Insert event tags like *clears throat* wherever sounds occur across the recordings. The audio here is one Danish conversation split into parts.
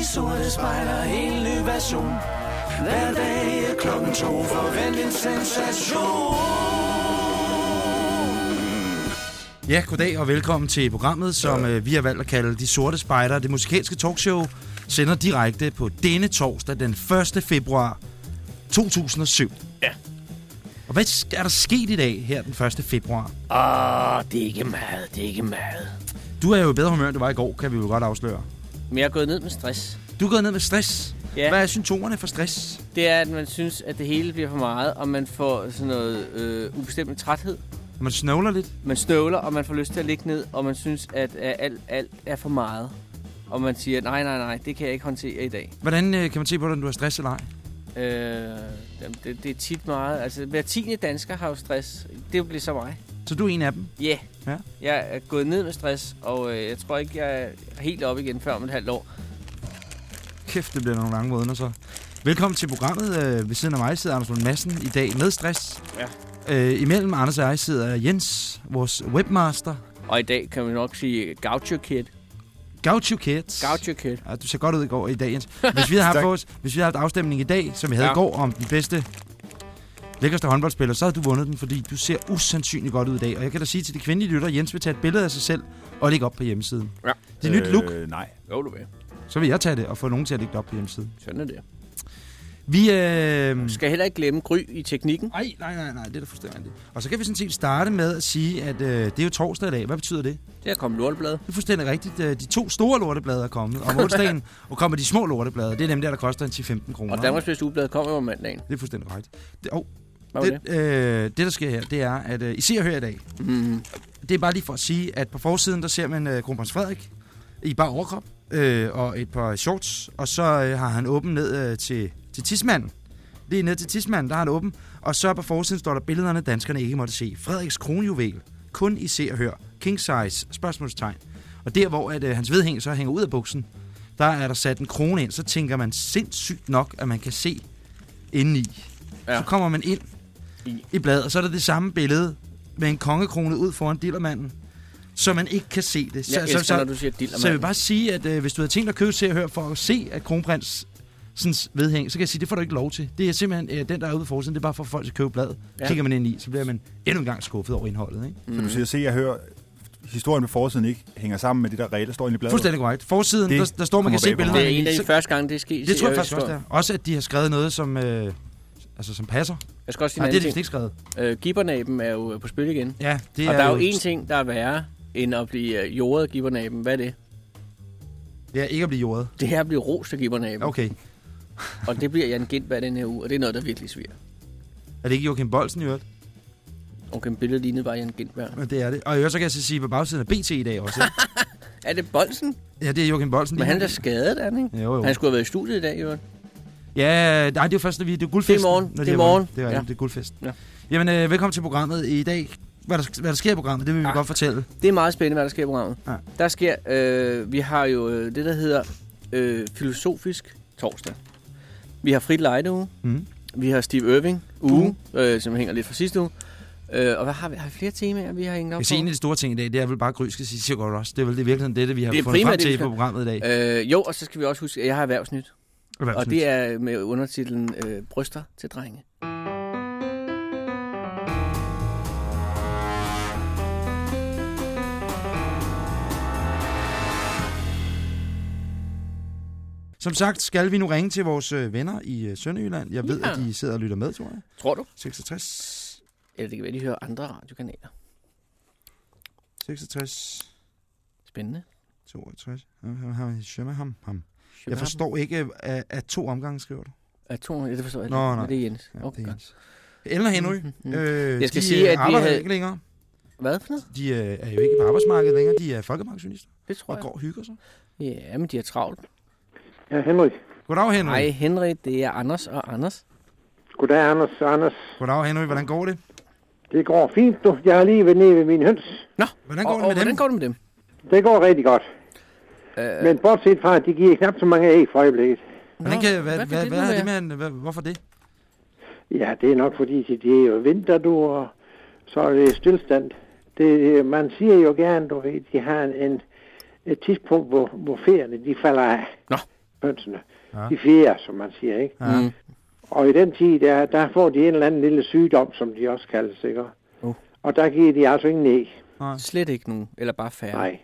De sorte spejler, en ny version. Hver dag er klokken to, forvent en sensation. Ja, goddag og velkommen til programmet, som øh, vi har valgt at kalde De Sorte Spejder. Det musikalske talkshow sender direkte på denne torsdag den 1. februar 2007. Ja. Og hvad er der sket i dag her den 1. februar? Åh, det er ikke meget, det er ikke meget. Du er jo i bedre humør, end du var i går, kan vi jo godt afsløre. Men jeg er gået ned med stress. Du er gået ned med stress. Ja. Hvad er symptomerne for stress? Det er, at man synes, at det hele bliver for meget, og man får sådan noget øh, ubestemt træthed. Man snøvler lidt. Man støvler, og man får lyst til at ligge ned, og man synes, at alt, alt er for meget. Og man siger, nej, nej, nej, det kan jeg ikke håndtere i dag. Hvordan øh, kan man se på om du har stress eller ej? Øh, jamen, det, det er tit meget. Altså, hver tiende dansker har jo stress. Det bliver så mig. Så du er en af dem. Ja. Ja. Jeg er gået ned med stress, og øh, jeg tror ikke, jeg er helt op igen før om et halvt år. Kæft, det bliver nogle lange måneder så. Velkommen til programmet. Øh, ved siden af mig sidder Anders Lund Madsen i dag med stress. Ja. Øh, imellem Anders og jeg sidder Jens, vores webmaster. Og i dag kan vi nok sige Gaucho Kid. Gaucho Kids. Gaucho Kid. Ja, du ser godt ud i går i dag, Jens. Hvis vi havde haft, *laughs* vores, hvis vi havde haft afstemning i dag, som vi havde Ja. i går om den bedste, lækkerste håndboldspiller, så havde du vundet den, fordi du ser usandsynligt godt ud i dag. Og jeg kan da sige til de kvindelige lytter, Jens vil tage et billede af sig selv og lægge op på hjemmesiden. Ja. Det er et nyt look, Øh, nej. Jo, du vil. så vil jeg tage det og få nogen til at lægge det op på hjemmesiden. Sådan er det. Vi øh... Skal heller ikke glemme Gry i teknikken. Nej, nej, nej, nej, det er da fuldstændig. Og så kan vi sådan set starte med at sige, at øh, det er jo torsdag i dag. Hvad betyder det? Det er kommet lorteblad. Det er fuldstændig rigtigt. Øh, De to store lorteblade er kommet. Om onsdagen *laughs* og kommer de små lorteblade. Det er dem der, der koster en 10-15 kroner. Og Danmarks bedste ugeblad kommer om mandagen. Det er fuldstændig rigtigt. Det, oh, Hvad det? det, øh, det, der sker her, det er, at øh, I ser og hører i dag. Mm. Det er bare lige for at sige, at på forsiden, der ser man øh, kronprins Frederik i bare overkrop øh, og et par shorts. Og så øh, har han åben ned øh, til, til tidsmanden. Det er ned til tidsmanden, der har han åben. Og så på forsiden står der billederne, danskerne ikke måtte se. Frederiks kronjuvel. Kun i se og hør. King size. Spørgsmålstegn. Og der, hvor at, øh, hans vedhæng så hænger ud af buksen, der er der sat en krone ind. Så tænker man sindssygt nok, at man kan se indeni. Ja. Så kommer man ind I. i bladet, og så er der det samme billede med en kongekrone ud foran dillermanden, så man ikke kan se det. Jeg så, elsker, så, så, når du siger diller, så jeg vil bare sige, at øh, hvis du havde tænkt at købe se og høre for at se, at kronprins sådan vedhæng, så kan jeg sige, det får du ikke lov til. Det er simpelthen øh, den, der er ude forsiden. Det er bare for folk til at købe bladet. Ja. Kigger man ind i, så bliver man endnu en gang skuffet over indholdet. Ikke? Mm. Så du siger, se, jeg hører, historien med forsiden ikke hænger sammen med det der regler, der står inde i bladet. Fuldstændig korrekt. Forsiden, Det der, der står, man kan se billederne. Det er en af de første gange, det er sket. det tror jeg faktisk også, det er. Også, at de har skrevet noget, som, øh, altså, som passer. Jeg skal også sige Nej, en det er det ikke skrevet. Øh, Gibbernaben er jo på spil igen. Ja, det og der er jo én ting, der er værre end at blive øh, jordet af gibbernaben. Hvad er det? Ja, ikke at blive jordet. Det er at blive rost af gibbernaben. Okay. Og det bliver Jan Gindberg den her uge, og det er noget, der virkelig sviger. Er det ikke Joachim Bolsen i øvrigt? Okay, billedet lignede bare Jan Gindberg. Men det er det. Og øvrigt så kan jeg så sige på bagsiden af BT i dag også. *laughs* Er det Bolsen? ja, det er Joachim Bolsen. Men han er da skadet, er han ikke? Jo, jo. Han skulle have været i studiet i dag, jo. Ja, nej, det er jo først, når vi, det er guldfesten. Det er i morgen. når Det er morgen. Det er, ja. Ja. det er guldfest. Ja. Jamen, øh, velkommen til programmet i dag. Hvad der, hvad der sker i programmet, det vil vi Ah. godt fortælle. Det er meget spændende, hvad der sker i programmet. Ja. Der sker, øh, vi har jo øh, det, der hedder øh, filosofisk torsdag. Vi har frit lejde uge. Mm. Vi har Steve Irving uge, øh, som hænger lidt fra sidste uge. Øh, og hvad har vi? Har vi flere temaer, vi har hængt op Jeg på? en af de store ting i dag, det er vel bare Gry skal sige, godt også. Det er vel det, virkelig det, det, vi har Det fundet frem det, til vi på programmet i dag. Øh, jo, og så skal vi også huske, at jeg har erhvervsnyt. Og det er med undertitlen øh, Bryster til drenge. Som sagt, skal vi nu ringe til vores øh, venner i øh, Sønderjylland. Jeg ved, Ja. at de sidder og lytter med, tror jeg. Tror du? 66, Eller det kan være, de hører andre radiokanaler. 66, Spændende. 62. Ham, ham, ham, ham, ham. Jeg forstår ikke, at, at to omgange skriver du. Er to, ja, det forstår jeg. Nå, Nå, nej. Det er Jens. Ja, Okay. det er Jens. Ellen og Henry, Mhm, mhm. øh, Jeg skal de sige, øh, at arbejder havde- ikke længere. Hvad for noget? De øh, er jo ikke på arbejdsmarkedet længere. De er folkepensionister Det tror og jeg. går og hygger sig. Ja, men de har travlt. Ja, Henry. Goddag, Henry. Nej, Henry, det er Anders og Anders. Goddag, Anders. Anders. Goddag, Henry. Hvordan går det? Det går fint, du. Jeg har lige været nede ved mine høns. Nå, Hvordan går og, det og, med hvordan dem? går det med dem? Det går rigtig godt. Øh, Men bortset fra, at de giver knap så mange æg for øjeblikket. Hvordan nå, kan, hvad, kan hvad, hvad, nu er det med, en- hvad, hvorfor det? Ja, det er nok fordi, at det er jo vinter, du, og så er det stillstand. Det, man siger jo gerne, du ved, de har en, en et tidspunkt, hvor, hvor ferierne de falder af. hønsene. Ja. De fjerde, som man siger, ikke? Ja. Mm. Og i den tid, der, der får de en eller anden lille sygdom, som de også kaldes, ikke? Uh. Og der giver de altså ingen æg. Slet ikke nogen, eller bare færre. Nej.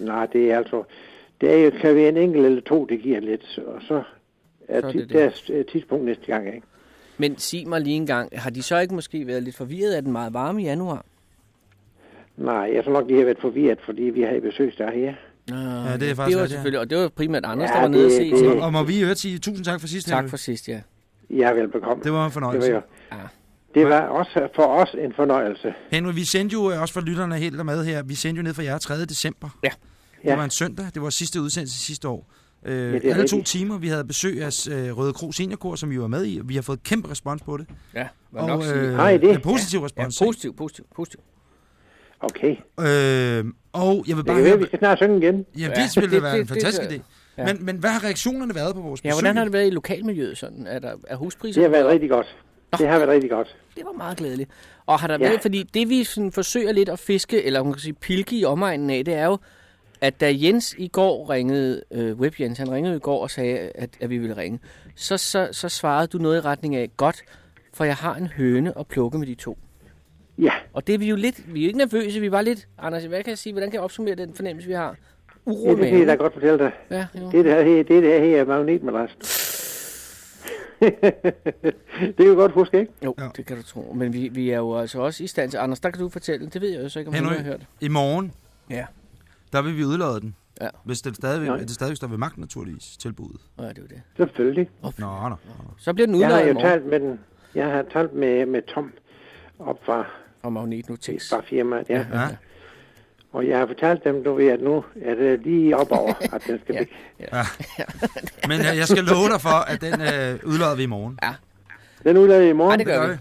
Nej, det er altså... Det er jo, kan være en enkelt eller to, det giver lidt, og så er, Så er det det. det er s- øh, tidspunkt næste gang, ikke? Men sig mig lige en gang, har de så ikke måske været lidt forvirret af den meget varme i januar? Nej, jeg tror nok, de har været forvirret, fordi vi har besøg der her. Nå, det er faktisk det var rigtigt, ja. selvfølgelig, og det var primært Anders, Ja, der var nede og det- se det- til. Og, og må vi i øvrigt sige tusind tak for sidst, Tak for sidst, ja. Jeg er velbekomme. Det var en det fornøjelse. var, jo, Ja. det var også for os en fornøjelse. Henry, vi sendte jo øh, også for lytterne helt der med her, vi sendte jo ned for jer 3. december. Ja. Det Ja. var en søndag, det var sidste udsendelse sidste år. Øh, det er alle to rigtigt. timer, vi havde besøg af øh, Røde Kro Seniorkor, som vi var med i, og vi har fået kæmpe respons på det. Ja, var Og nok sige. øh, Har I det? Ja, positiv Ja, respons. positiv, positiv, positiv. Okay. Øh, og jeg vil Det bare kan være, høre, vi skal snart synge igen. ja, Ja, det *laughs* ville det- være en det- det- fantastisk det- idé. ja. Men, men hvad har reaktionerne været på vores Ja, besøg? hvordan har det været i lokalmiljøet sådan? Er der er huspriser? Det har været rigtig godt. Det har været rigtig godt. Det var meget glædeligt. Og har der Ja. været, fordi det vi sådan forsøger lidt at fiske, eller man kan sige pilke i omegnen af, det er jo, at da Jens i går ringede, øh, Web Jens, han ringede i går og sagde, at, at vi ville ringe, så, så, så svarede du noget i retning af, godt, for jeg har en høne at plukke med de to. Ja, Og det er vi jo lidt, vi er jo ikke nervøse, vi var lidt, Anders, hvad kan jeg sige, hvordan kan jeg opsummere den fornemmelse, vi har? Uro ja det kan jeg da godt fortælle dig. Ja, jo. Det der her, det der her er magnetmadras. *laughs* det kan du godt huske, ikke? Jo, Ja. det kan du tro. Men vi, vi er jo altså også i stand til... Anders, der kan du fortælle. Det ved jeg jo så ikke, om Henry. du har hørt. I morgen, Ja. Der vil vi udlade den. Ja. Hvis det stadigvæk, Ja. ja. det stadigvæk står ved magt, naturligvis, tilbuddet. Ja, det er jo det. Selvfølgelig. Nå, nå, nå. Så bliver den Jeg har udløjet jo talt med den. Jeg har talt med, med Tom op fra, Og Magnet Notix. fra firmaet, ja. Ja. Og jeg har fortalt dem, du ved, at nu er det lige op over, *laughs* at den skal Ja. væk. *laughs* Men øh, jeg skal love dig for, at den øh, udlader vi i morgen. Den udlader i morgen. Ej, det gør vi.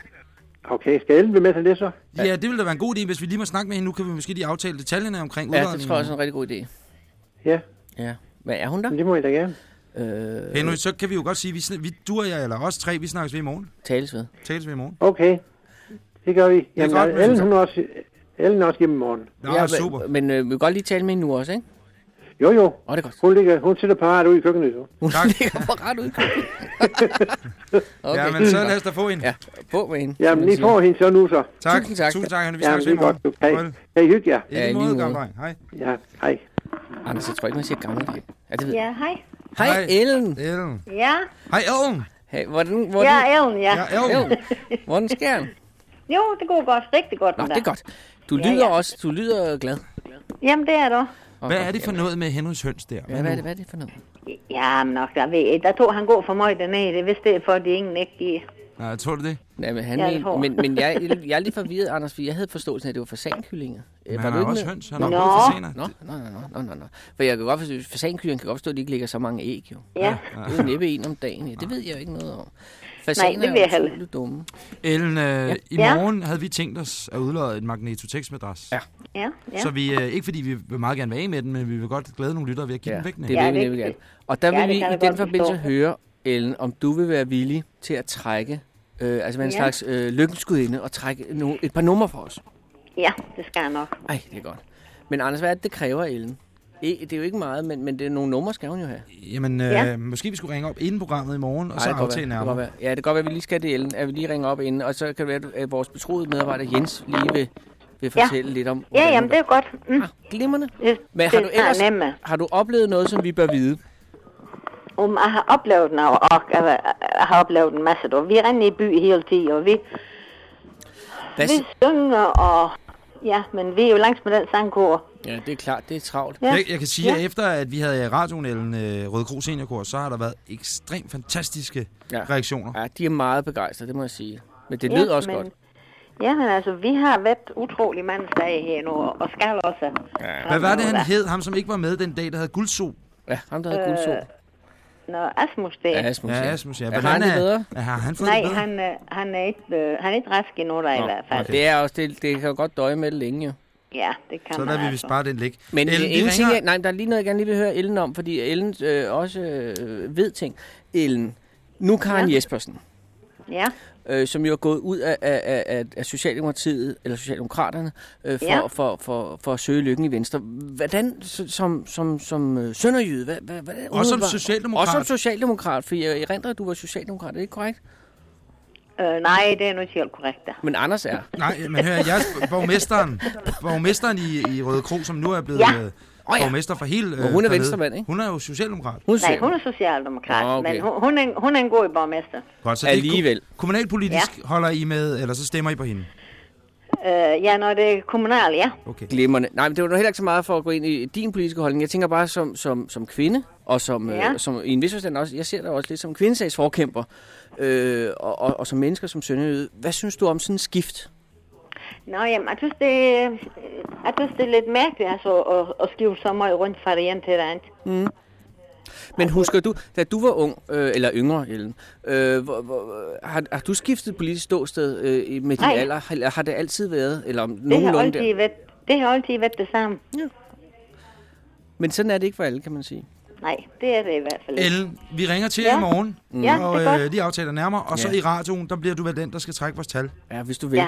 Okay, skal Ellen blive med til det så? Ja, det ville da være en god idé, hvis vi lige må snakke med hende. Nu kan vi måske lige aftale detaljerne omkring Ja, det tror jeg også er en rigtig god idé. Ja, Ja. Hvad er hun der? men det må I da gerne. Øh, Henry, så kan vi jo godt sige, vi, sn- vi du og jeg, eller os tre, vi snakkes ved i morgen. tales ved. Tales ved i morgen. Okay, det gør vi. Jamen, godt, men- Ellen, hun er også, Ellen er også hjemme i morgen. Nå, ja, super. Men, men øh, vi kan godt lige tale med hende nu også, ikke? Jo, jo. Åh, det er godt. Hun, ligger, hun sidder parat ude i køkkenet. Jo. Hun Tak. ligger for ret ud. okay. Ja, men så lad os da få hende. Ja, på med hende. Jamen, I siger. får hende så nu så. Tak. Tusind tak. Tusind tak, Henry. Vi snakkes i godt. morgen. Farvel. kan I hygge jer? Ja, Ja, i i lige lige måde, måde. gamle dreng. Hej. Ja, hej. Anders, jeg tror ikke, man siger gammeldag. Ja, det ved jeg. Ja, hej. Hej, Hej. Ellen. Ellen. Ja, Hej, Ellen. Hey, hvordan, hvordan, er Ellen, ja. Ja, Ellen. hvordan sker den? *laughs* Jo, det går godt. Rigtig godt Nå, det er godt. Du Ja, lyder ja. også, du lyder glad. Jamen, det er du. Hvad er det for noget med Henrys høns der? Ja, hvad er det, hvad er det for noget? Jamen nok, der ved jeg. Der tog han går for meget dernede. Det vidste jeg for, at de ingen ikke giver. Nej, tror du det? Ja, men, han Ja, det jeg. men, men jeg, jeg er lidt forvirret, Anders, fordi jeg havde forståelsen af, at det var fasankyllinger. Øh, Men var han har ikke også med? høns. Han har både fasaner. Nå, nå, nå, nå, nå, nå. For jeg kan godt forstå, fasankyllinger kan godt forstå, at de ikke lægger så mange æg, jo. Ja, Det er jo næppe en om dagen, ja. Det ved jeg jo ikke noget om. Fasaner det ved jeg er heller dumme. Ellen, øh, i Ja. morgen havde vi tænkt os at udlade et Magnetotex-madras. Ja. ja, ja. Så vi, øh, ikke fordi vi vil meget gerne være af med den, men vi vil godt glæde nogle lyttere ved at give Ja, den væk. det Det Ja, vil vi nemlig gerne. Og der ja, vil vi i den forbindelse forstå. høre, Ellen, om du vil være villig til at trække, øh, altså med en Ja. slags øh, lykkensgudinde, og trække no, et par numre for os. Ja, det skal jeg nok. Ej, det er godt. Men Anders, hvad er det, det kræver, Ellen? E, det er jo ikke meget, men, men det er nogle numre, skal hun jo have. Jamen, øh, Ja. måske vi skulle ringe op inden programmet i morgen, og så Ej, det godt aftale. Det nærmere. være. Ja, det kan godt være, at vi lige skal det, Ellen. At vi lige ringer op inden, og så kan det være, at vores betroede medarbejder Jens lige vil, vil Ja. fortælle lidt om, Ja, jamen, det er godt. Mm. Ah, glimrende. Det, Men det har du er ellers- nemme. Har du oplevet noget, som vi bør vide? Um, jeg har oplevet noget, og jeg, jeg har oplevet en masse. Dog. Vi render i by hele tiden, og vi, Hvad, vi synger, og ja, men vi er jo langs med den sangkor. ja, det er klart, det er travlt. Ja. Jeg, jeg kan sige, Ja. at efter at vi havde radioen øh, Røde Kro Seniorkor, så har der været ekstremt fantastiske Ja. reaktioner. Ja, de er meget begejstrede, det må jeg sige. Men det Ja, lyder også men- godt. Ja, men altså, vi har været utrolig mange dage her nu, og skal også. Ja. Hvad var det, han hed? Ham, som ikke var med den dag, der havde guldsol? Ja, ham der havde guldsol. Nå, Asmus, det Ja, er... Asmus, Ja, ja. Asmus, ja. Er Hvordan han det er- bedre? Ja, har han fået Nej, det bedre? han, øh, han, er ikke, øh, han er ikke rask endnu, der i hvert fald. Det er også, det, det kan jo godt døje med det længe, jo. Ja, det kan Så lader vi altså. vist bare den ligge. Men Ellen, Ellen, Ellen ringer- jeg, nej, der er lige noget, jeg gerne lige vil høre Ellen om, fordi Ellen øh, også øh, ved ting. Ellen, nu Karen. Ja. Jespersen. Ja, øh, som jo er gået ud af, af, af- af, Socialdemokratiet, eller Socialdemokraterne, øh, for, Ja. for, for, for, for at søge lykken i Venstre. Hvordan, som, som, som øh, sønderjyde, hvad, hvad, hvad, Også som socialdemokrat. Også som socialdemokrat, for jeg erindrer, at du var socialdemokrat, er det ikke korrekt? øh, nej, det er nu ikke helt korrekt. Da. Men Anders er. Nej, men hør, jeg er borgmesteren, borgmesteren i, i Røde Kro, som nu er blevet Ja. Åh ja. borgmester for hele... Og hun er venstremand, ikke? Hun er jo socialdemokrat. Hun er Nej, hun er socialdemokrat, Nå, okay. men hun, hun, er, hun er en god borgmester. Godt, så det Alligevel. ko- kommunalpolitisk ja. holder I med, eller så stemmer I på hende? Øh, ja, når det er kommunal, ja. Okay. Glimrende. Nej, men det var nu heller ikke så meget for at gå ind i din politiske holdning. Jeg tænker bare som, som, som kvinde, og som, Ja. øh, som i en vis forstand også, jeg ser dig også lidt som kvindesagsforkæmper, øh, og, og, og som mennesker som sønderjyde. Hvad synes du om sådan en skift? Nå, jamen, jeg synes, det, er- jeg synes, det er lidt mærkeligt altså, at, at skifte så meget rundt fra det ene til det andet. Men husker du, da du var ung, øh, eller yngre, Ellen, øh, hvor, hvor, har, har du skiftet politisk ståsted øh, med din Nej. alder? Eller har det altid været? Eller om Det har, altid der? været, det har altid været det samme. Men sådan er det ikke for alle, kan man sige. Nej, det er det i hvert fald ikke. Ellen, vi ringer til Ja. jer i morgen, Ja, det og øh, de aftaler nærmere, og så Ja. i radioen, der bliver du vel den, der skal trække vores tal. Ja, hvis du vil. Ja.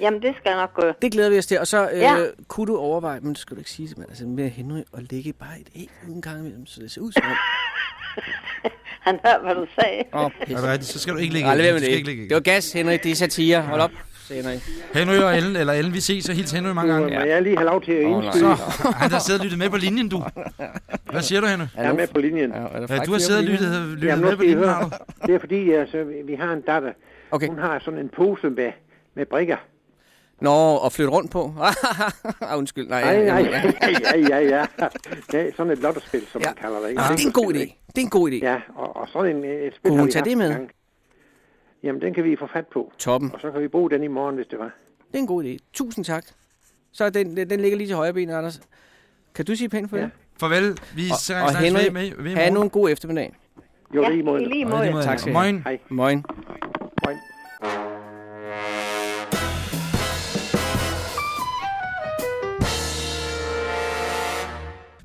Jamen, det skal jeg nok gøre. Det glæder vi os til. Og så øh, Ja. kunne du overveje, men det skal du ikke sige men altså med Henry og lægge bare et æg en gang imellem, så det ser ud som om... *laughs* Han hørte, hvad du sagde. Åh, oh, Er det rigtigt? Så skal du ikke lægge Nej, det. ikke lægge Det var gas, Henrik. Det er satire. Hold op, Henrik. Henry og Ellen, eller Ellen, vi ses, og hils Henry mange gange. Må jeg lige have lov til at indskyde? Så, han har siddet og lyttet med på linjen, du. Hvad siger du, Henry? Jeg er med på linjen. Ja, Ja, du har siddet og lyttet, lyttet Jamen, med på linjen, høre. har du? Det er fordi, altså, vi har en datter. Okay. Hun har sådan en pose med, med brikker. Nå, og flytte rundt på. *laughs* ah, undskyld. Nej, Nej, ja, nej, *laughs* ja, ja, ja, ja, sådan et lottospil, som Ja. man kalder det. Ikke? Ah, det er en god idé. Det er en god idé. Ja, og, og sådan en, et spil Kunne har hun tage det med? engang. Jamen, den kan vi få fat på. Toppen. Og så kan vi bruge den i morgen, hvis det var. Det er en god idé. Tusind tak. Så den, den ligger lige til højre ben, Anders. Kan du sige pænt for Ja. det? Farvel, vi Og, snakkes og ved, med, ved i have nu en god eftermiddag. Jo, Ja, i måde. i lige lige måde. Tak skal Moin. Hej. Moin. Moin.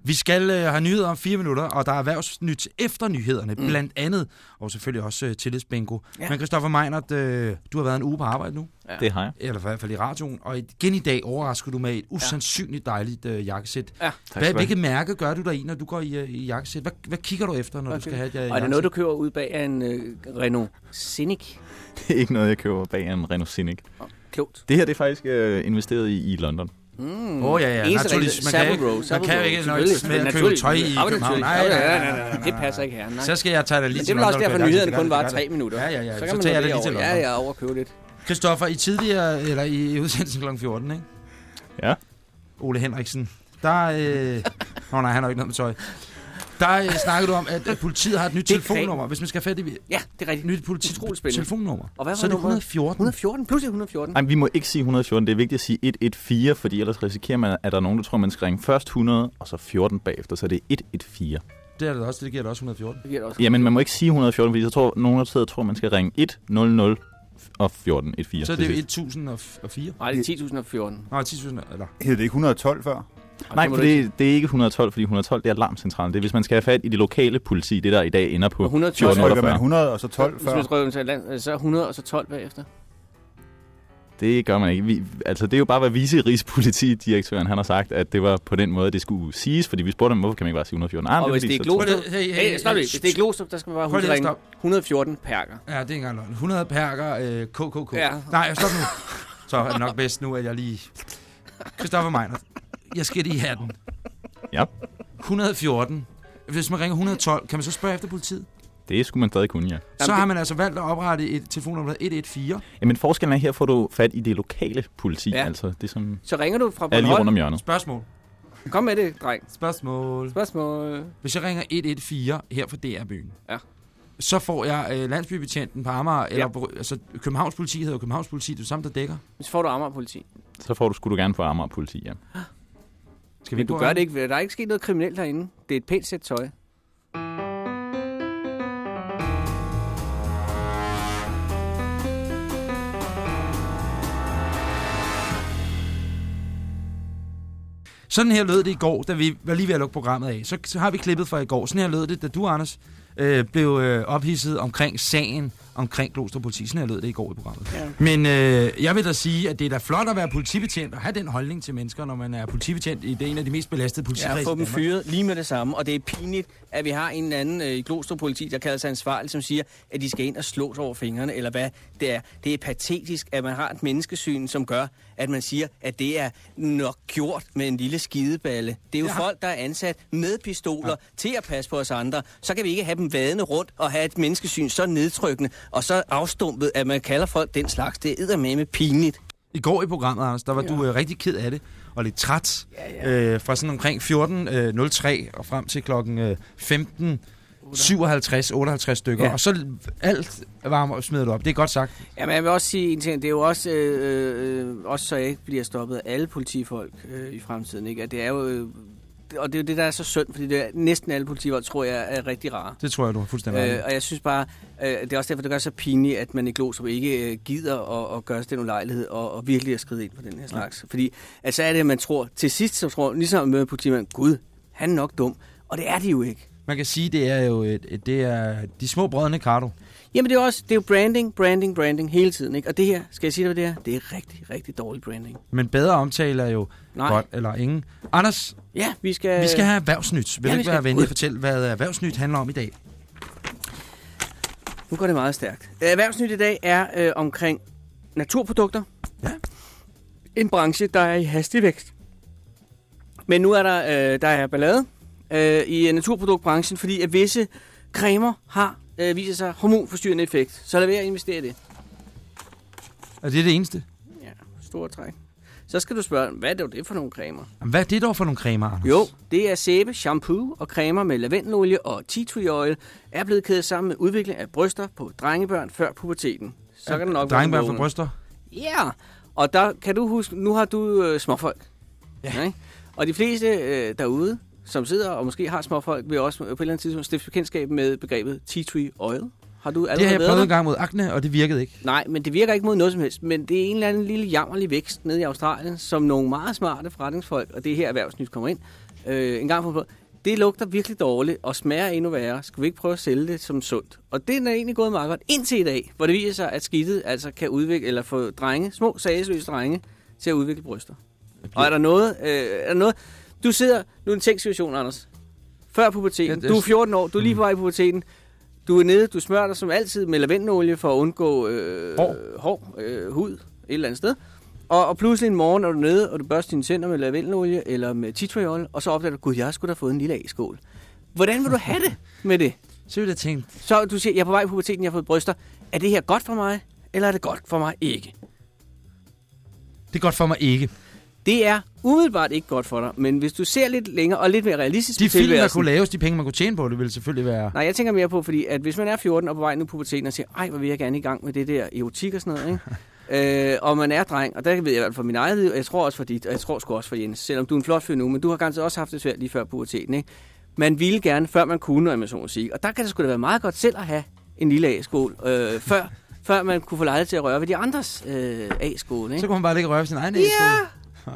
Vi skal øh, have nyheder om fire minutter, og der er erhvervsnyt efter nyhederne, mm. blandt andet, og selvfølgelig også øh, tillidsbingo. Ja. Ja. Men Christoffer Meinert, øh, du har været en uge på arbejde nu, Det har jeg. eller i hvert fald i radioen, og igen i dag overrasker du med et usandsynligt dejligt øh, jakkesæt. Ja. Hvad, hvilket mærke gør du der i, når du går i, øh, i jakkesæt? Hvad, hvad kigger du efter, når du skal have et øh, Og er det noget, du køber ud bag af en øh, Renault Scenic? *laughs* Det er ikke noget, jeg køber bag en Renault Scenic. Klogt. Det her det er faktisk øh, investeret i i London. Mm. Åh, ja, ja, Eneste naturligvis. Man kan ikke- man kan jo ikke nøjes med at købe tøj i Ja, København. Nej, nej, nej, ja, Det passer ikke her. Nej. Så skal jeg tage dig lige til det er vel også London, derfor, nyhederne gør kun var tre minutter. Ja, ja, ja. Så Så, kan man tager jeg dig det lige til over. London. Ja, ja, overkøbe lidt. Christoffer, i tidligere, eller i, udsendelsen kl. 14, ikke? Ja. Ole Henriksen, der... Øh... *laughs* Nå nej, han har ikke noget med tøj. Der øh, snakkede du om, at øh, politiet har et nyt er telefonnummer. Hvis man skal have fat i Ja, det er rigtigt. nyt politi- telefonnummer, Og hvad var så er det nummeret? 114. 114, pludselig 114. Nej, vi må ikke sige 114. Det er vigtigt at sige 114, fordi ellers risikerer man, at der er nogen, der tror, man skal ringe først 100, og så 14 bagefter. Så det er 114. Det er det også, det giver det også 114. Det giver det også. Jamen, man må ikke sige 114, fordi så tror nogen, der sidder og tror, man skal ringe 100 og 14, 14. Så er det jo 1004. Nej, det er 10.014. Nå, 10.000, eller... Hed det ikke 112 før? Nej, så må for det, det er ikke 112, fordi 112 det er alarmcentralen. Det er, hvis man skal have fat i det lokale politi, det der i dag ender på Og 112 Så trykker man 1448. 100 og så 12 Hvis før. man trykker til land, så 100 og så 12 bagefter. Det gør man ikke. Vi, altså, det er jo bare, hvad vice-rigspolitidirektøren han har sagt, at det var på den måde, det skulle siges, fordi vi spurgte ham, hvorfor kan man ikke bare sige 114? Ah, Og hvis det er så- Glostrup, Hey, hey, hey. Hvis det er Glostrup, der skal man bare ringe stoppe. 114 perker. Ja, det er ikke engang løgn. 100 perker, øh, KKK. Ja. Nej, stop nu. Så er det nok bedst nu, at jeg lige... Christoffer Meinert, jeg skal lige have den. Ja. 114. Hvis man ringer 112, kan man så spørge efter politiet? Det skulle man stadig kunne, ja. Så har man altså valgt at oprette et telefonnummer, der hedder 114. Jamen forskellen er, her får du fat i det lokale politi, Ja. ja. altså det som Så ringer du fra er lige rundt Bornholm. om hjørnet. Spørgsmål. Kom med det, dreng. Spørgsmål. Spørgsmål. Hvis jeg ringer 114 her fra DR-byen, Ja. så får jeg øh, landsbybetjenten på Amager, eller på, altså Københavns politi hedder Københavns politi, det er det samme, der dækker. Så får du Amager politi. Så får du, skulle du gerne få Amager politi, ja. Skal Men du gør det ikke. Der er ikke sket noget kriminelt herinde. Det er et pænt sæt tøj. Sådan her lød det i går, da vi var lige ved at lukke programmet af. Så, så har vi klippet fra i går. Sådan her lød det, da du, Anders, øh, blev øh, ophidset omkring sagen omkring Glostrup politi. Sådan her lød det i går i programmet. Ja. Men øh, jeg vil da sige, at det er da flot at være politibetjent og have den holdning til mennesker, når man er politibetjent i det er en af de mest belastede Ja, politikredse. få i dem fyret lige med det samme. Og det er pinligt, at vi har en eller anden øh, i Glostrup politi, der kalder sig ansvarlig, som siger, at de skal ind og slås over fingrene, eller hvad det er. Det er patetisk, at man har et menneskesyn, som gør, at man siger, at det er nok gjort med en lille skideballe. Det er jo Ja. folk, der er ansat med pistoler ja. til at passe på os andre. Så kan vi ikke have dem vadende rundt og have et menneskesyn så nedtrykkende og så afstumpet, at man kalder folk den slags. Det er med pinligt. I går i programmet, Anders, der var ja. du øh, rigtig ked af det, og lidt træt. Ja, ja. Øh, fra sådan omkring 14.03 og frem til klokken øh, 15. 57, 58 stykker, ja. Og så alt varmer smider du op. Det er godt sagt. Ja, men jeg vil også sige en ting. Det er jo også, øh, øh, også så jeg ikke bliver stoppet af alle politifolk øh, i fremtiden. Ikke? At det er jo, øh, og det er jo det, der er så synd, fordi det er, næsten alle politifolk, tror jeg, er rigtig rare. Det tror jeg, du har fuldstændig. Øh, og jeg synes bare, øh, det er også derfor, det gør så pinligt, at man i Glostrup ikke øh, gider at, at gøre sig den ulejlighed og, og virkelig at skride ind på den her slags. Ja. Fordi altså er det, at man tror, til sidst så tror ligesom med politimanden, gud, han er nok dum. Og det er de jo ikke. Man kan sige, det er jo et, et, det er de små brødrene Cardo. Jamen det er, også, det er jo branding, branding, branding hele tiden. Ikke? Og det her, skal jeg sige dig, hvad det er? Det er rigtig, rigtig dårlig branding. Men bedre omtale er jo Nej. godt eller ingen. Anders, Ja, vi skal... vi skal have erhvervsnyt. Vil ja, du vi ikke være venlig at fortælle, hvad erhvervsnyt handler om i dag? Nu går det meget stærkt. Erhvervsnyt i dag er øh, omkring naturprodukter. Ja. En branche, der er i hastig vækst. Men nu er der, øh, der er ballade øh, i naturproduktbranchen, fordi at visse cremer har øh, viser sig hormonforstyrrende effekt. Så lad være at investere i det. Er det det eneste? Ja, store træk. Så skal du spørge, hvad er det, det for nogle cremer? Jamen, Hvad er det dog for nogle cremer, Anders? Jo, det er sæbe, shampoo og cremer med lavendelolie og tea tree oil er blevet kædet sammen med udvikling af bryster på drengebørn før puberteten. Så kan det nok Drengebørn for bryster? Ja, og der kan du huske, nu har du øh, småfolk. Ja. Ikke? Og de fleste øh, derude, som sidder og måske har småfolk, vil også på et eller andet tidspunkt stifte bekendtskab med begrebet tea tree oil. Har du allerede Det har jeg prøvet en gang mod akne, og det virkede ikke. Nej, men det virker ikke mod noget som helst. Men det er en eller anden lille jammerlig vækst nede i Australien, som nogle meget smarte forretningsfolk, og det er her erhvervsnyt kommer ind, øh, en gang på. Det lugter virkelig dårligt og smager endnu værre. Skal vi ikke prøve at sælge det som sundt? Og det er egentlig gået meget godt indtil i dag, hvor det viser sig, at skidtet altså kan udvikle, eller få drenge, små sagesløse drenge, til at udvikle bryster. Og er der noget, øh, er der noget, du sidder, nu er en tænkt situation, Anders. Før puberteten, Ja, det- du er 14 år, du er lige på vej i puberteten, du er nede, du smører dig som altid med lavendenolie for at undgå øh, Hår. hår øh, hud et eller andet sted. Og, og pludselig en morgen er du nede, og du børster dine tænder med lavendenolie eller med oil, og så opdager du, gud, jeg sgu da fået en lille A-skål. Hvordan vil du have det med det? Så ville jeg tænke, Så du siger, jeg er på vej i puberteten, jeg har fået bryster. Er det her godt for mig, eller er det godt for mig ikke? det er godt for mig ikke. Det er umiddelbart ikke godt for dig, men hvis du ser lidt længere og lidt mere realistisk De film, der kunne laves, de penge, man kunne tjene på, det ville selvfølgelig være... Nej, jeg tænker mere på, fordi at hvis man er 14 og på vej nu på puberteten og siger, ej, hvor vil jeg gerne i gang med det der erotik og sådan noget, ikke? *laughs* øh, og man er dreng, og der ved jeg i hvert fald for min eget liv, og jeg tror også for dit, og jeg tror sgu også for Jens, selvom du er en flot fyr nu, men du har garanteret også haft det svært lige før puberteten, ikke? Man ville gerne, før man kunne, om jeg så må sige. Og der kan det sgu da være meget godt selv at have en lille A-skål, øh, før, før man kunne få lejlighed til at røre ved de andres øh, A-skål, ikke? Så kunne man bare ligge og røre ved sin egen Ja!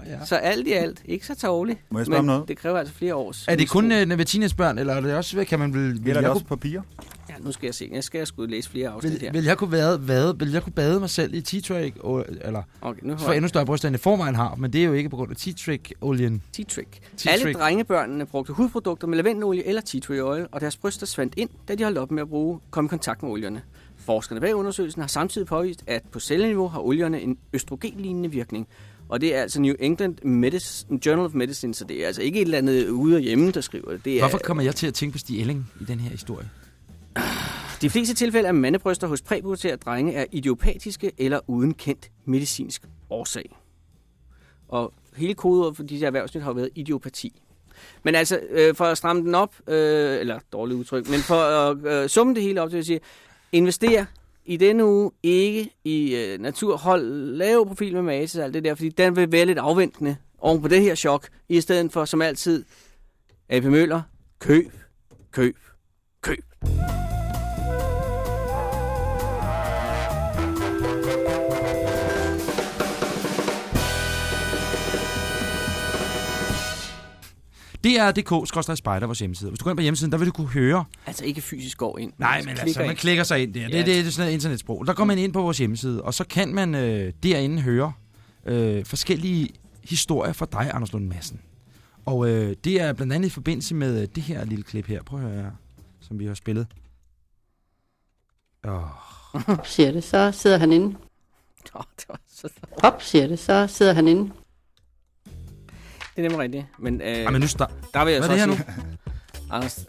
Ja! Så alt i alt, ikke så tårligt. Må jeg spørge om men noget? det kræver altså flere års. Er det kun ved teenagebørn, eller er det også, kan man vel... Vil, Gælder jeg, det også kunne, piger? Ja, nu skal jeg se. Jeg skal sgu læse flere afsnit vil, her. vil, jeg kunne bade, bade, vil jeg kunne bade mig selv i tea trick eller Okay, nu for jeg endnu større bryster, end det forvejen har, men det er jo ikke på grund af tea trick olien tea trick. Tea Alle drengebørnene brugte hudprodukter med lavendenolie eller tea tree oil, og deres bryster svandt ind, da de holdt op med at bruge, komme i kontakt med olierne. Forskerne bag undersøgelsen har samtidig påvist, at på celleniveau har olierne en østrogenlignende virkning. Og det er altså New England Medicine, Journal of Medicine, så det er altså ikke et eller andet ude og hjemme, der skriver det. det er, Hvorfor kommer jeg til at tænke på Stig Elling i den her historie? De fleste tilfælde af mandebryster hos præpubertære drenge er idiopatiske eller uden kendt medicinsk årsag. Og hele kodeordet for disse erhvervsnyt har jo været idiopati. Men altså, øh, for at stramme den op, øh, eller dårligt udtryk, men for at øh, summe det hele op, så vil jeg sige, invester i denne uge ikke i øh, naturhold lave lav profil med masse og alt det der, fordi den vil være lidt afventende oven på det her chok, i stedet for som altid, AP Møller, køb, køb, køb. dr.dk-spejder, vores hjemmeside. Hvis du går ind på hjemmesiden, der vil du kunne høre... Altså ikke fysisk går ind. Nej, Så men klikker altså, man klikker sig ind der. Det, Ja. det, det er sådan noget internetsprog. Der går man ind på vores hjemmeside, og så kan man øh, derinde høre øh, forskellige historier fra dig, Anders Lund Madsen. Og øh, det er blandt andet i forbindelse med øh, det her lille klip her. Prøv at høre her, som vi har spillet. Åh, Hop, siger det, så sidder han inde. *laughs* Åh, det, var så... Hop, siger det, så sidder han inde. Det er nemlig rigtigt. Men, øh, Ej, men nu start. der vil jeg Hvad er så det her sige... *laughs* Anders,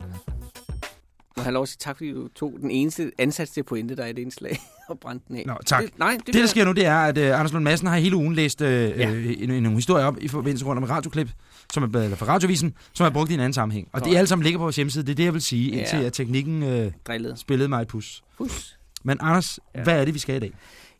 må have lov at sige tak, fordi du tog den eneste ansats til pointe, der er i det indslag, *laughs* og brændte den af. Nå, tak. Det, nej, det, Det, der sker nu, det er, at øh, Anders Lund Madsen har hele ugen læst øh, Ja. ja. øh, en, en, nogle historier op i forbindelse rundt om et radioklip, som er, blevet- eller fra radiovisen, som er brugt i en anden sammenhæng. Og Godt. de alle sammen ligger på vores hjemmeside. Det er det, jeg vil sige, Ja. indtil at teknikken øh, spillede mig et pus. Pus. Men Anders, Ja. ja. hvad er det, vi skal i dag?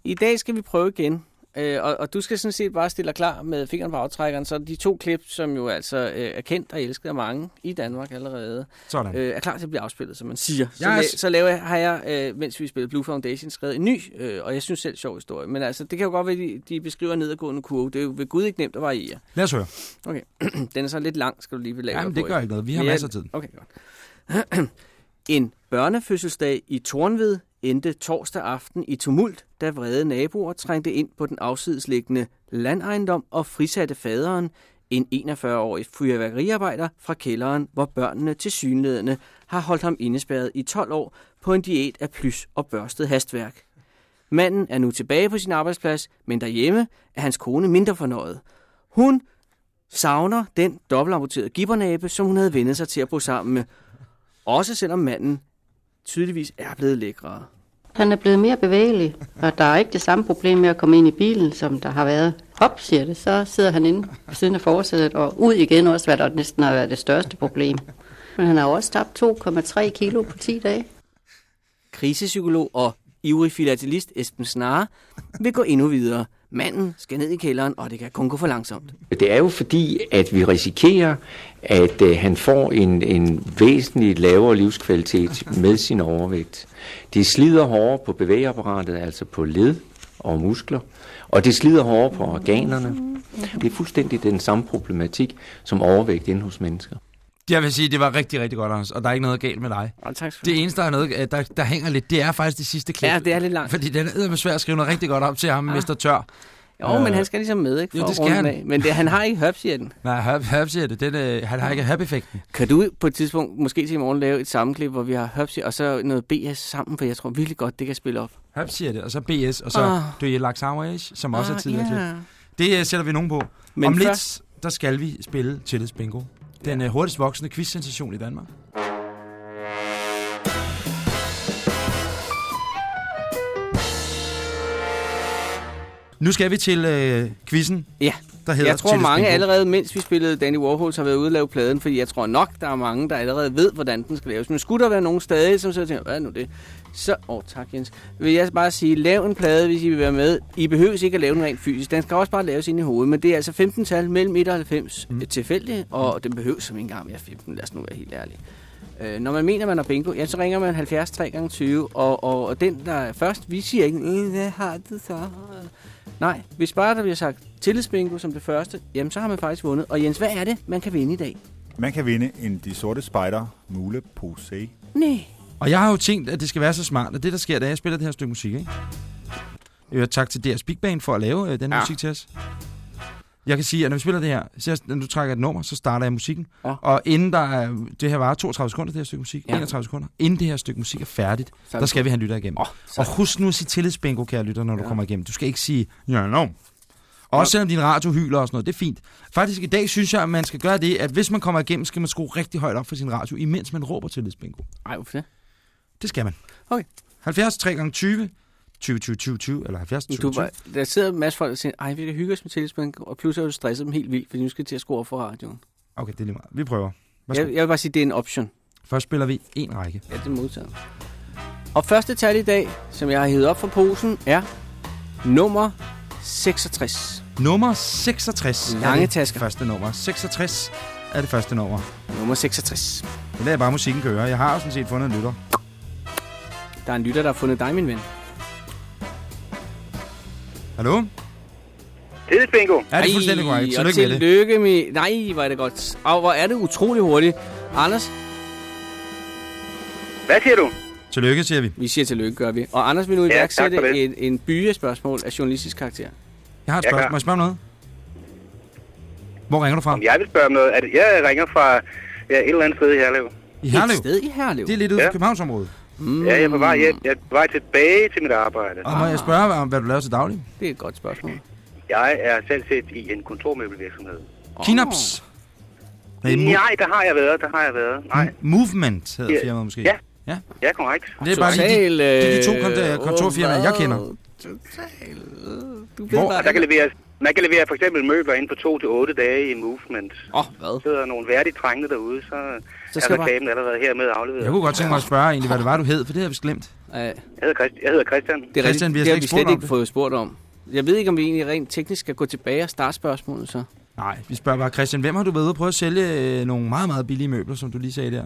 I dag skal vi prøve igen. Øh, og, og du skal sådan set bare stille klar med fingeren på aftrækkeren, så de to klip, som jo altså øh, er kendt og elsket af mange i Danmark allerede, Sådan. øh, er klar til at blive afspillet, som man siger. Så, Jeg er la- så laver har jeg, øh, mens vi spillede Blue Foundation, skrevet en ny, øh, og jeg synes selv sjov historie. Men altså, det kan jo godt være, at de, de beskriver en nedadgående kurve. Det er jo ved Gud ikke nemt at variere. Lad os høre. *clears throat* Den er så lidt lang, skal du lige lave Jamen, det gør ikke noget. Vi har Ja. masser af tid. Okay, godt. *clears throat* en børnefødselsdag i Tornved endte torsdag aften i tumult, da vrede naboer trængte ind på den afsidesliggende landejendom og frisatte faderen, en 41-årig fyrværkeriarbejder fra kælderen, hvor børnene til synlædende har holdt ham indespærret i 12 år på en diæt af plys og børstet hastværk. Manden er nu tilbage på sin arbejdsplads, men derhjemme er hans kone mindre fornøjet. Hun savner den dobbeltamputerede gibbernabe, som hun havde vendet sig til at bo sammen med. Også selvom manden tydeligvis er blevet lækrere. Han er blevet mere bevægelig, og der er ikke det samme problem med at komme ind i bilen, som der har været. Hop, siger det, så sidder han inde på siden af forsædet, og ud igen også, hvad der næsten har været det største problem. Men han har også tabt 2,3 kilo på 10 dage. Krisepsykolog og ivrig filatelist Esben Snare vil gå endnu videre. Manden skal ned i kælderen, og det kan kun gå for langsomt. Det er jo fordi, at vi risikerer, at øh, han får en, en væsentligt lavere livskvalitet med sin overvægt. Det slider hårdere på bevægeapparatet, altså på led og muskler, og det slider hårdere på organerne. Det er fuldstændig den samme problematik som overvægt inde hos mennesker. Jeg vil sige, det var rigtig, rigtig godt, Anders. Og der er ikke noget galt med dig. Og tak skal du Det eneste, der, er noget, øh, der, der hænger lidt, det er faktisk det sidste klip. Ja, det er lidt langt. Fordi den er svært at skrive noget rigtig godt op til ham, ah. Mr. Tør. Jo, men han skal ligesom med, ikke? For Jo, det skal han. Af. Men det, han har ikke den. *laughs* Nej, siger det. Den, øh, han har ikke Herb-effekten. Kan du på et tidspunkt, måske til i morgen, lave et sammenklip, hvor vi har i, og så noget BS sammen, for jeg tror virkelig godt, det kan spille op. Det, og så BS, og så Ah. ah. Like Sour Age, som også er tidligere ja. klip. Det øh, sætter vi nogen på. Men Om først- lidt, der skal vi spille Chillis Bingo. Den øh, hurtigst voksende quiz-sensation i Danmark. Nu skal vi til øh, quizzen, Ja, der hedder jeg tror Chillis mange Bingo. allerede, mens vi spillede Danny Warhols, har været ude at lave pladen, fordi jeg tror nok, der er mange, der allerede ved, hvordan den skal laves. Men skulle der være nogen stadig, som så tænker, hvad er nu det? Så, åh oh, tak Jens, vil jeg bare sige, lav en plade, hvis I vil være med. I behøver ikke at lave den rent fysisk. Den skal også bare laves ind i hovedet, men det er altså 15 tal mellem 1 og 90 mm. tilfældigt, og den behøver som ikke engang være 15, lad os nu være helt ærlige. Øh, når man mener, man har bingo, ja, så ringer man 70 3 gange 20 og, og, og den, der er først, vi siger ikke, "Øh, hvad har du så? Nej, hvis bare der bliver sagt tillidsbingo som det første, jamen så har man faktisk vundet. Og Jens, hvad er det, man kan vinde i dag? Man kan vinde en De Sorte Spejder mule pose. Nej. Og jeg har jo tænkt, at det skal være så smart, at det, der sker, da jeg spiller det her stykke musik, ikke? Øh, tak til DS Big Band for at lave øh, den Ja. musik til os. Jeg kan sige, at når vi spiller det her, så jeg- når du trækker et nummer, så starter jeg musikken. Ja. Og inden der er, det her var 32 sekunder, det her stykke musik, Ja. 31 sekunder, inden det her stykke musik er færdigt, Så er der skal vi have lytter igennem. Så- og husk nu at sige tillidsbingo, kære lytter, når du Ja. kommer igennem. Du skal ikke sige, ja, no. Også selvom din radio hyler og sådan noget, det er fint. Faktisk i dag synes jeg, at man skal gøre det, at hvis man kommer igennem, skal man skrue rigtig højt op for sin radio, imens man råber tillidsbingo. Ej, hvorfor det? Det skal man. Okay. 70 3 gange 20 20 20 20 20 eller 70 20 Du, 20. bare- der sidder en masse folk, der siger, ej, vi kan hygge os med tillidsbingo, og pludselig har du stresset dem helt vildt, fordi nu skal til at score for radioen. Okay, det er lige meget. Vi prøver. Værsgo. Jeg, jeg vil bare sige, det er en option. Først spiller vi en række. Ja, det er modtaget. Og første tal i dag, som jeg har hævet op fra posen, er nummer 66. Nummer 66 Lange er tasker. første nummer. 66 er det første nummer. Nummer 66. Det lader bare musikken køre. Jeg har jo sådan set fundet en lytter. Der er en lytter, der har fundet dig, min ven. Hallo? Tidsbingo. Ja, det er fuldstændig korrekt. og Tillykke med det. tillykke med... Nej, hvor er det godt. Og hvor er det utrolig hurtigt. Anders, Hvad siger du? Tillykke, siger vi. vi siger tillykke, gør vi. Og Anders vil nu Ja, iværksætte det. en, en byge spørgsmål af journalistisk karakter. Jeg har et er spørgsmål. Må jeg spørge om noget? Hvor ringer du fra? Om jeg vil spørge om noget. Er det, jeg ringer fra ja, et eller andet sted i Herlev. I Et Herlev. sted i Herlev. Det er lidt ude Ja. for Københavnsområdet. Mm, Ja, jeg er på vej, jeg, jeg er på vej tilbage til mit arbejde. Og må jeg spørge, om, hvad du laver til daglig? Det er et godt spørgsmål. Jeg er selv set i en kontormøbelvirksomhed. Kinaps. Nej, Nej, der har jeg været, der har jeg været. Nej. Movement hedder Ja. firmaet måske. Ja. ja. Ja, korrekt. Det er bare lige de, Total, det er de to øh, kontor- kontorfirmaer, jeg kender. Total. Du Hvor- der kan leveres, man kan levere for eksempel møbler ind på to til otte dage i Movement. Åh, oh, hvad? sidder nogle værdigt trængende derude, så, Så så skal er reklamen allerede hermed afleveret. Jeg kunne godt tænke mig at spørge egentlig, hvad det var, du hed, for det har vi glemt. Ja, Jeg hedder, Christ, jeg hedder Christian. det er Christian, vi har det slet har ikke vi spurgt slet om ikke fået spurgt om. Jeg ved ikke, om vi egentlig rent teknisk skal gå tilbage og starte spørgsmålet så. Nej, vi spørger bare, Christian, hvem har du været ude at prøve at sælge øh, nogle meget, meget billige møbler, som du lige sagde der?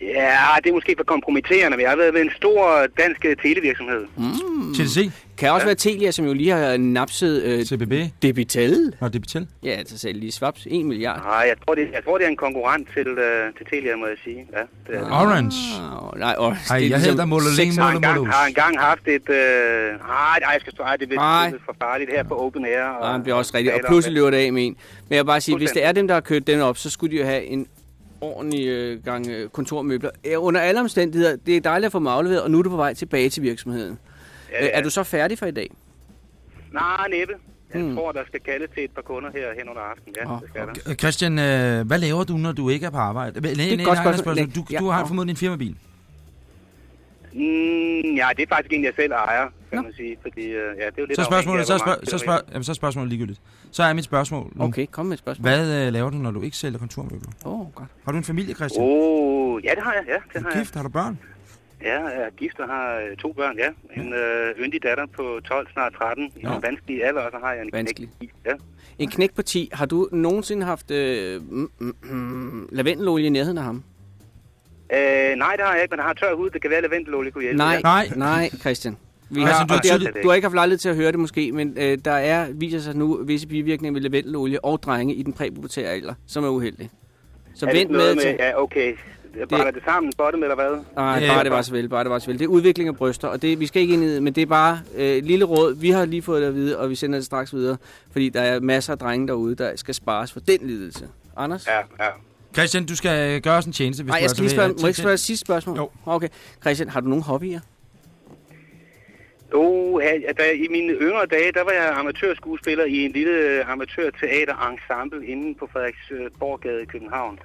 Ja, det er måske for kompromitterende, men jeg har været ved en stor dansk øh, televirksomhed. Mm. TDC? Kan også være Telia, som jo lige har napset øh, CBB? Debitel. Nå, Debitel? Ja, altså selv lige svaps. 1 milliard. Nej, jeg tror, det, jeg tror, det er en konkurrent til, øh, til Telia, må jeg sige. Ja, det er det. Orange? Oh, nej, Orange. Ej, er jeg havde der måler længe, måler, måler har engang haft et... Øh, nej, nej, jeg skal stå, ej, det er lidt for farligt her på Open Air. Og, Nej, det bliver også rigtigt. Og pludselig løber det af med en. Men jeg vil bare sige, hvis det er dem, der har kørt den op, så skulle de jo have en ordentlig øh, gang øh, kontormøbler. Øh, Under alle omstændigheder, det er dejligt at få dem afleveret, og nu er du på vej tilbage til virksomheden. Ja, Øh, ja. Er du så færdig for i dag? Nej, næppe. Jeg Hmm. tror, der skal kalde til et par kunder her hen under aftenen. Ja, Åh, det skal der. Øh, Christian, øh, hvad laver du, når du ikke er på arbejde? Nej, nej, et nej, godt nej, spørgsmål. Du, Ja, du har formodentlig en firmabil. Mm, ja, det er faktisk en, jeg selv ejer, kan Nå. man sige. Fordi, øh, ja, det er jo lidt Så spørgsmålet, så spørg, så, er spørg, jamen, så er spørgsmålet ligegyldigt. Så er mit spørgsmål nu. Okay, kom med et spørgsmål. Hvad øh, laver du, når du ikke sælger kontormøbler? Åh, oh, godt. Har du en familie, Christian? Oh, ja, det har jeg. Ja, det Er har du jeg. gift? Har du børn? Ja, jeg er gift og har øh, to børn, ja. En øh, yndig datter på 12, snart 13. I Nå. en vanskelig alder, og så har jeg en Vanskelig. knægt. Ja. En knæk på 10. Har du nogensinde haft øh, mm, mm, mm, lavendelolie i nærheden af ham? Øh, nej, det har jeg ikke, men jeg har tør hud. Det kan være, at lavendelolie kunne hjælpe. Nej. Nej. nej, Christian. Vi Christian, har, du er det har, du har ikke haft lejlighed til at høre det måske, men øh, der er, viser sig nu visse bivirkninger ved lavendelolie og drenge i den præpubertære alder, som er uheldige. Så er det vent med, med, til... ja, okay. Bare det sammen for dem, eller hvad? Nej, Ja, bare det var så vel, bare det var så vel. Det er udvikling af bryster, og det, vi skal ikke ind i det, men det er bare øh, et lille råd. Vi har lige fået det at vide, og vi sender det straks videre, fordi der er masser af drenge derude, der skal spares for den lidelse. Anders? Ja, ja. Christian, du skal gøre os en tjeneste, hvis Nej, jeg skal lige spørge, må jeg ikke spørge et sidste spørgsmål? Jo. Okay. Christian, har du nogle hobbyer? Oh, ja, da, I mine yngre dage, der var jeg amatørskuespiller i en lille øh, amatørteaterensemble inde på Frederiksborggade i København.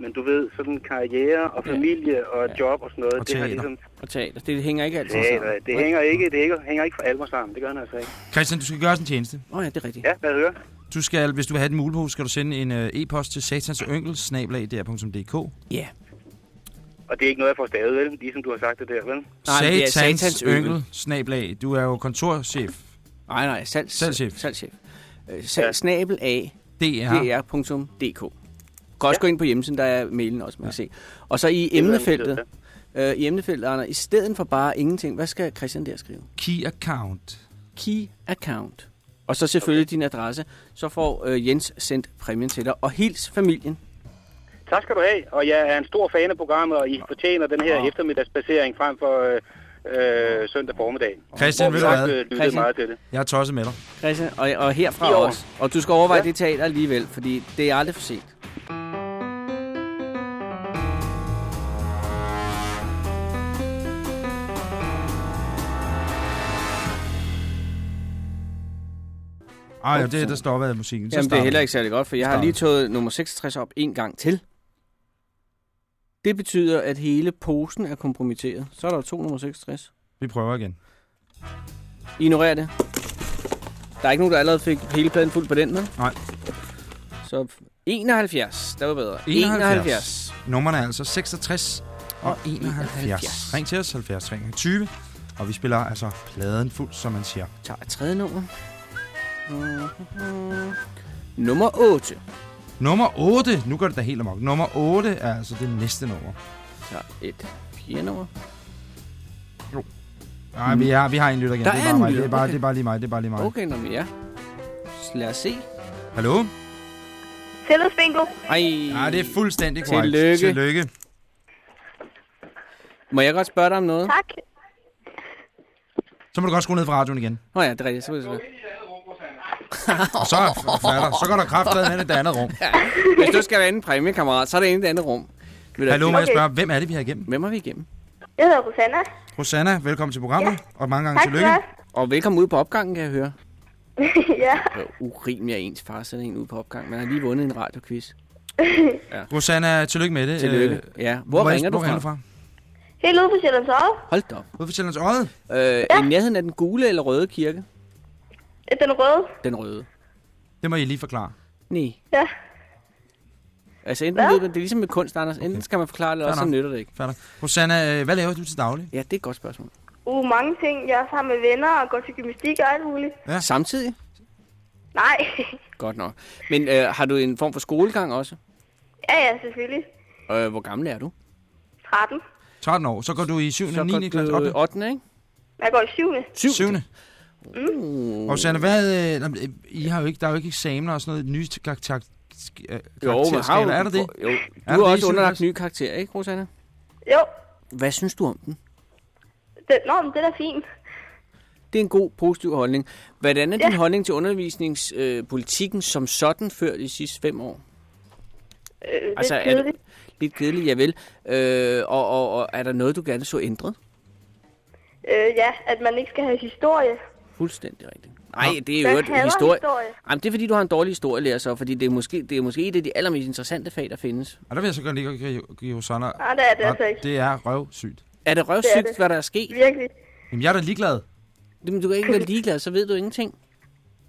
Men du ved, sådan karriere og Ja. familie og Ja. job og sådan noget, Og det har ligesom... Og teater? Det hænger ikke altid Det, sammen. det, hænger ikke, det hænger, hænger ikke for alvor sammen, det gør den altså ikke. Christian, du skal gøre os en tjeneste. Åh oh, ja, det er rigtigt. Ja, hvad hører? Du skal, hvis du vil have den mulepose, skal du sende en øh, e-post til satansyngel.dk. Ja. Og det er ikke noget, jeg får stadig, vel? Ligesom du har sagt det der, vel? Nej, det er Satans yngel, snablag. Du er jo kontorchef. Nej, nej, salgs, Salgschef. Salgschef. Øh, sal, Ja. Snabel af DR. dr.dk. Kan også Ja. gå ind på hjemmesiden, der er mailen også, man kan se. Og så i Det emnefeltet, øh, i emnefeltet, Arne, i stedet for bare ingenting, hvad skal Christian der skrive? Key account. Key account. Og så selvfølgelig okay. din adresse. Så får øh, Jens sendt præmien til dig. Og hils familien. Tak skal du have, og jeg er en stor fan af programmet, og I fortjener den her Åh. eftermiddagsbasering frem for øh, øh, søndag formiddag. Christian, Hvor ved vi du også, hvad? øh, Christian. meget til det. Jeg er tosset med dig. Christian, og, og herfra også. Og du skal overveje ja. Ja. det teater alligevel, fordi det er aldrig for sent. Ej, ja, det, der stopper musikken. Så Jamen, det er heller ikke særlig godt, for jeg har lige taget nummer 66 op en gang til. Det betyder, at hele posen er kompromitteret. Så er der to nummer 66. Vi prøver igen. Ignorer det. Der er ikke nogen, der allerede fik hele pladen fuld på den, med. Nej. Så 71, der var bedre. 71. Nummerne er altså 66 og 71. 71. Ring til os, 70 3 20. Og vi spiller altså pladen fuld, som man siger. tager et tredje nummer. Nummer 8. Nummer 8. Nu går det da helt amok. Nummer 8 er altså det næste nummer. Tager et nummer. Nej, vi, er, vi har en lytter igen. Der det er er bare en mig. lytter, Det er bare, okay. det er bare lige mig. Det er bare lige mig. Okay, nå, men ja. Lad os se. Hallo? Tillidsbingo. Ej, Ja, det er fuldstændig korrekt. Tillykke. Tillykke. må jeg godt spørge dig om noget? Tak. Så må du godt skrue ned fra radioen igen. Nå ja, det er rigtigt. Så vil jeg Og så, fatter, så går der kraftedet ind i det andet rum. Hvis du skal være en præmie, kammerat, så er det inde i det andet rum. Vil Hallo, må jeg spørge, hvem er det, vi har igennem? Hvem er vi igennem? Jeg hedder Rosanna. Rosanna, velkommen til programmet, og mange gange Tak tillykke. Og velkommen ud på opgangen, kan jeg høre. *laughs* ja. Urimelig af ens far sætter en ud på opgang. Man har lige vundet en radioquiz. *laughs* Rosanna, tillykke med det. Tillykke. Øh, Ja. Hvor, er- ringer du hvor ringer du fra? fra? Helt ude på Sjællands Odde. Hold da op. Ude for Sjællands Øje. Øh, I nærheden af den gule eller røde kirke? Den røde. Den røde. Det må I lige forklare. Nej. Ja. Altså enten ved man, det er ligesom med kunst, Anders. Enten skal man forklare det, eller også så nytter det ikke. Fatter. Rosanna, øh, hvad laver du til daglig? Ja, det er et godt spørgsmål. Uh, mange ting. Jeg er sammen med venner og går til gymnastik og alt muligt. Ja. Samtidig? Nej. *laughs* Godt nok. Men øh, har du en form for skolegang også? ja, ja, selvfølgelig. Øh, hvor gammel er du? 13. 13 år. Så går du i 7. Så og 9. går klasse. du 8. 8. ikke? Jeg går i 7. 7. 7. Mm. Rosanna, hvad... Øh, øh, I har jo ikke, der er jo ikke eksamener og sådan noget nye karakter, øh, Jo, men har jo, Er der det? Jo, du har også underlagt klasse? nye karakterer, ikke, Rosanna? Jo. Hvad synes du om den? Det, nå, men det er fint. Det er en god, positiv holdning. Hvordan er din Ja. holdning til undervisningspolitikken øh, som sådan før de sidste fem år? Øh, det Altså, er er kedeligt. Lidt kedeligt, ja vel. Øh, og, og, og er der noget, du gerne så ændret? Øh, ja, at man ikke skal have historie. Fuldstændig rigtigt. Nej, det er jo et historie. historie. Jamen, det er fordi, du har en dårlig historielærer så, fordi det er måske, det er måske et af de allermest interessante fag, der findes. Og der vil jeg så godt lige give, give Rosanna... Nej, det er det altså ikke. Det er røvsygt. Er det Det er røvsygt, det. hvad der er sket? Virkelig. Jamen, jeg er da ligeglad. Jamen, du kan ikke være ligeglad, så ved du ingenting.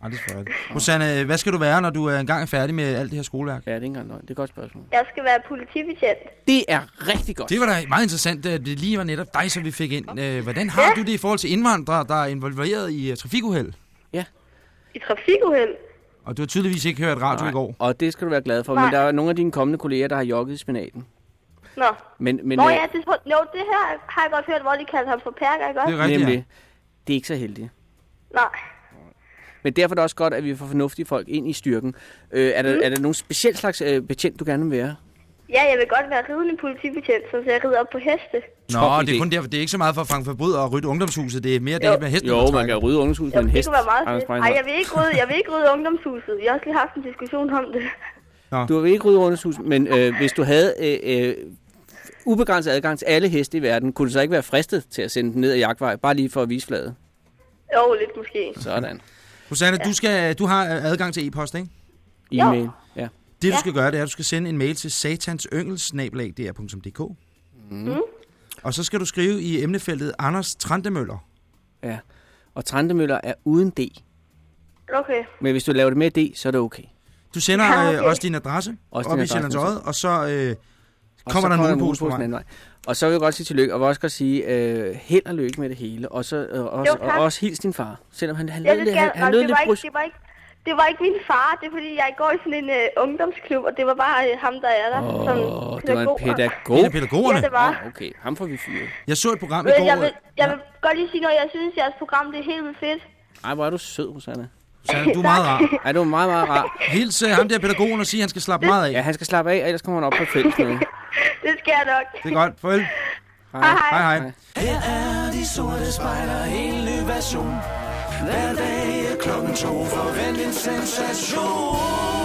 Nej, det er rigtigt. Rosanna, hvad skal du være, når du er engang er færdig med alt det her skoleværk? Ja, det er ikke engang løgn. Det er et godt spørgsmål. Jeg skal være politibetjent. Det er rigtig godt. Det var da meget interessant, at det lige var netop dig, som vi fik ind. Øh, Hvordan har du det i forhold til indvandrere, der er involveret i uh, trafikuheld? I trafikuheld. Og du har tydeligvis ikke hørt radio i Nej, går. Og det skal du være glad for. Nej. Men der er nogle af dine kommende kolleger, der har jogget i spinaten. Nå. Men, men Nå øh, ja, det, jo, det her har jeg godt hørt, hvor de kaldte ham for perker, ikke Det også? er rigtigt, nemlig, ja. det er ikke så heldigt. Nej. Men derfor er det også godt, at vi får fornuftige folk ind i styrken. Øh, er, der, Mm. er der nogen speciel slags øh, betjent, du gerne vil være? Ja, jeg vil godt være ridende politibetjent, så jeg rider op på heste. Nå, Top det er kun derfor. Det er ikke så meget for at fange forbrydere og rydde ungdomshuset. Det er mere Jo. det med hesten. Jo, man kan rydde ungdomshuset Jo, med en det hest. kunne være meget Anders fedt. Breinholt. Ej, jeg vil ikke rydde, jeg vil ikke rydde ungdomshuset. Vi har også lige haft en diskussion om det. Du vil ikke rydde ungdomshuset, men øh, hvis du havde øh, øh, ubegrænset adgang til alle heste i verden, kunne du så ikke være fristet til at sende den ned ad jagtvej, bare lige for at vise fladet? Jo, lidt måske. Sådan. Rosanne, du, skal, du har øh, adgang til e-post, ikke? E-mail. Ja. Det du Ja. skal gøre, det er, at du skal sende en mail til satansyngel.dr.dk Mm. Og så skal du skrive i emnefeltet Anders Trandemøller. ja. Og Trandemøller er uden D. Okay. Men hvis du laver det med D, så er det okay. Du sender *laughs* Ja, øh, okay. også din adresse Også op din i Sjællands adresse. Odde, og så øh, kommer så der en ulepose på vej. anden vej. Og så vil jeg godt sige tillykke, og vil også godt sige øh, held og lykke med det hele. Og, så, øh, også, Jo, og også hils din far, selvom han, han Ja, lød han, han lød lidt ikke, brus. det, var ikke, det var ikke min far. Det er fordi, jeg går i sådan en uh, ungdomsklub, og det var bare uh, ham, der er der. Åh, som det var en pædagog. En af pædagogerne. Ja, det var. Åh, okay, ham får vi fyret. Jeg så et program i går. jeg vil, jeg Ja. vil godt lige sige noget. Jeg synes, jeres program det er helt vildt fedt. Ej, hvor er du sød, Rosanne. Rosanne, du *laughs* er meget rar. Ej, du er meget, meget rar. Hils øh, ham der pædagogen og sige, at han skal slappe meget af. Ja, han skal slappe af, ellers kommer han op på med. *laughs* Det skal jeg nok. Det er godt. Farvel. Hej. Hej, hej. Her er de sorte spejler, en ny version. Hver dag klokken to, forvent en sensation.